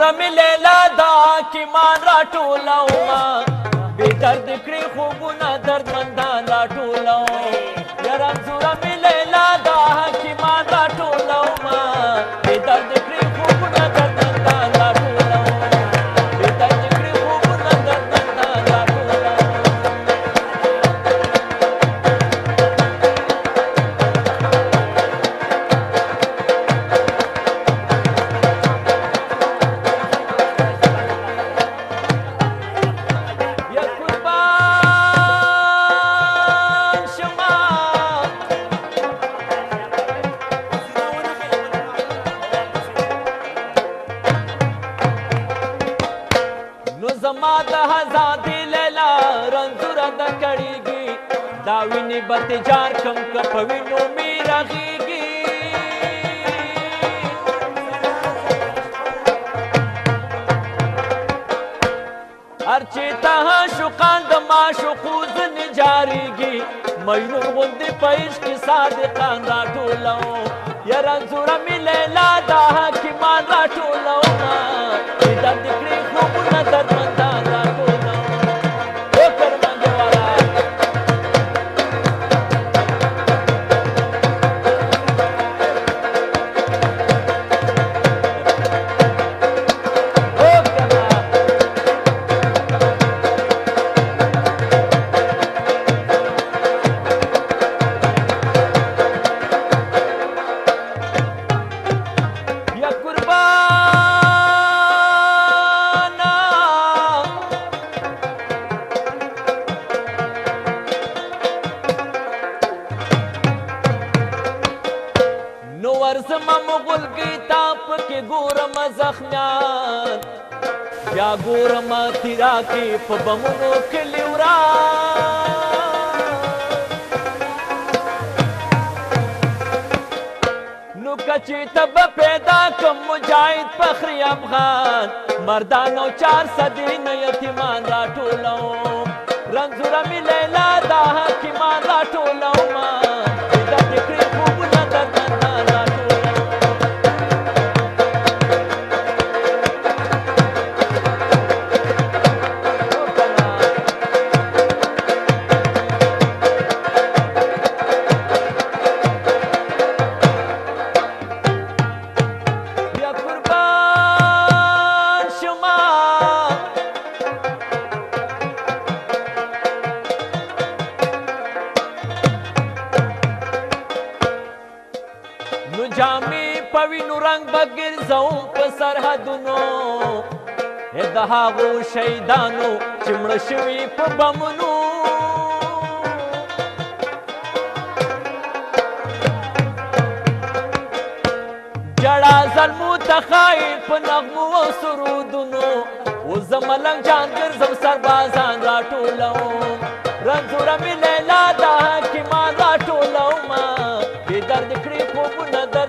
توره مې لیلا دا کې مان راټولومه بې درد کړې خوبونه درد ما د آزادې لیلا رنځوره ده کړېږي دا وینې به تجار کم که په وینو مې رغېږي هر چې ته عاشقان د معشوقو ځنې جارېږي مجنون غوندې په عشق کې صادقان راټولوم یه رنځوره مې لیلا دا حاکمان راټولومه عدت دې کړې ورزم مغل کی تاپ کې ګورم زخمیان بیا ګورم تیرا کې په بمونو کې لیوران نو کچی تب پیدا کم مجاید فخری افغان مردان او چار صدین یتیمان را ټولو رنزورمی لیلا دا حکیمان را ټولو مان نو جامې پوینو رنگ بګرځو په سرحدونو د هغو شهیدانو چې مړه شوي په بمونو جړا ظلمو ته خایل په نغمو او سرودونو اوس زه ملنګ جان ګرځم سربازان راټولوم رنځوره مې لیلا د حاکمان راټولومه بې درد کړي ಗುಣದ